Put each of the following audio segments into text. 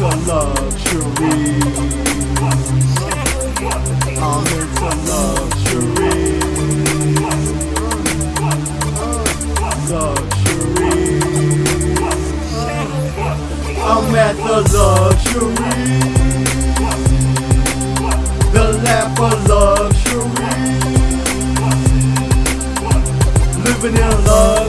into luxury. I'm into luxury. Luxury. I'm at the luxury. The lap of luxury. Living in luxury.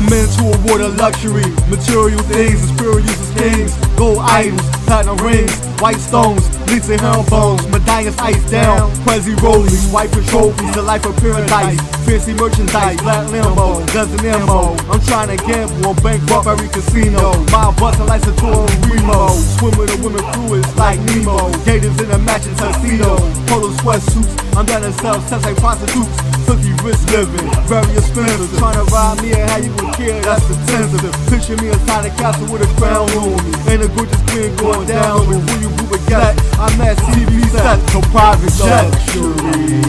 I'm into a world of luxury, material things, experiences as kings, gold idols, platinum rings, white stones, leaks and bones, medallions iced down, Prezi rollies, white trophies, the life of paradise, fancy merchandise, black limo, dozen ammo. I'm trying to gamble on bankrupt every casino, my bustin' like a tour Remo, swim with the women fluids like Nemo, gators in a matching tuxedo, polo sweatsuits, I'm down to sell sex like prostitutes. Cookie rich living, very expensive. Trying to rob me and how you would care, that's intensive. Picture me inside a castle with a crown on me. And a gorgeous queen going down. Will you move a get? I'm at TV set, so private. Luxury.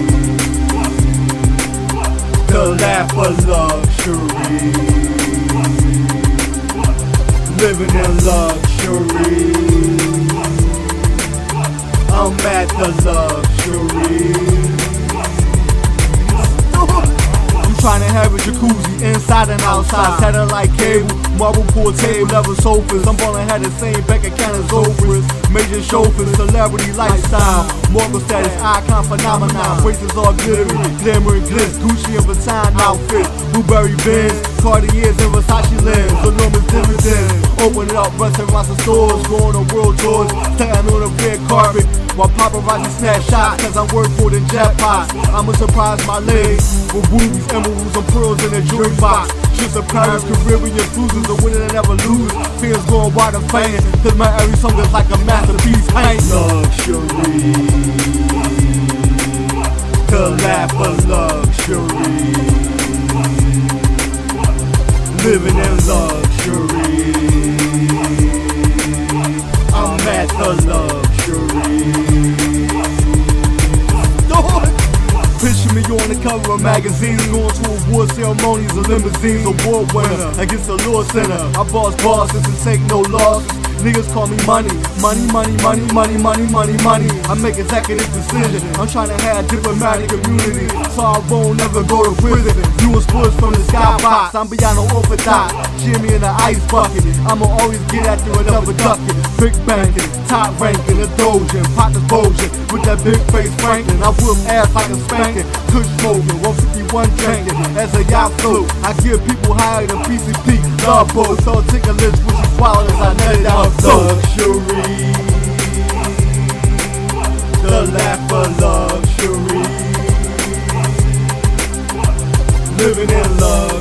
The lap of luxury. Living in luxury. I'm at the trying to have a jacuzzi inside and outside. Satellite cable, marble pool table, leather sofas. I'm ballin' had the same bank account as Oprah's. Major chauffeurs, celebrity lifestyle. Mortal status, icon phenomenon. Braces all glittery, glamour and glitz. Gucci and Vuitton outfits. Blueberry Benz, Cartiers and Versace lens. Enormous dividends. Opening up restaurants and stores. Going on world tours. Standing on a red carpet. While paparazzi snap shots, cause I'm worth more than jackpots. I'ma surprise my legs with rubies, emeralds, and pearls in a jewelry box. Trips to Paris, Caribbean cruises, a winner that never lose. Fans going wide and fan, cause my every song is like a masterpiece. Ain't luxury. Lap of luxury. Living in luxury. Me on the cover of magazines, going to award ceremonies and limousines, award winner against the law center. I boss bosses and take no losses. Niggas call me money, money, money, money, money, money, money, money. I make executive decisions. I'm trying to have diplomatic immunity, so I won't ever go to prison. Doing sports from the skybox, I'm beyond the orthodox. Jimmy in the ice bucket, I'ma always get after another ducket. Big banking, top ranking, a dojan, partners bulging with that big face Franklin. I whip ass like a spanking, kush smoking, 151 drinking. As a yacht float, I give people higher than PCP. Love boats, so take a list with you swallow as I net it down. Luxury, the lap of luxury, living in luxury.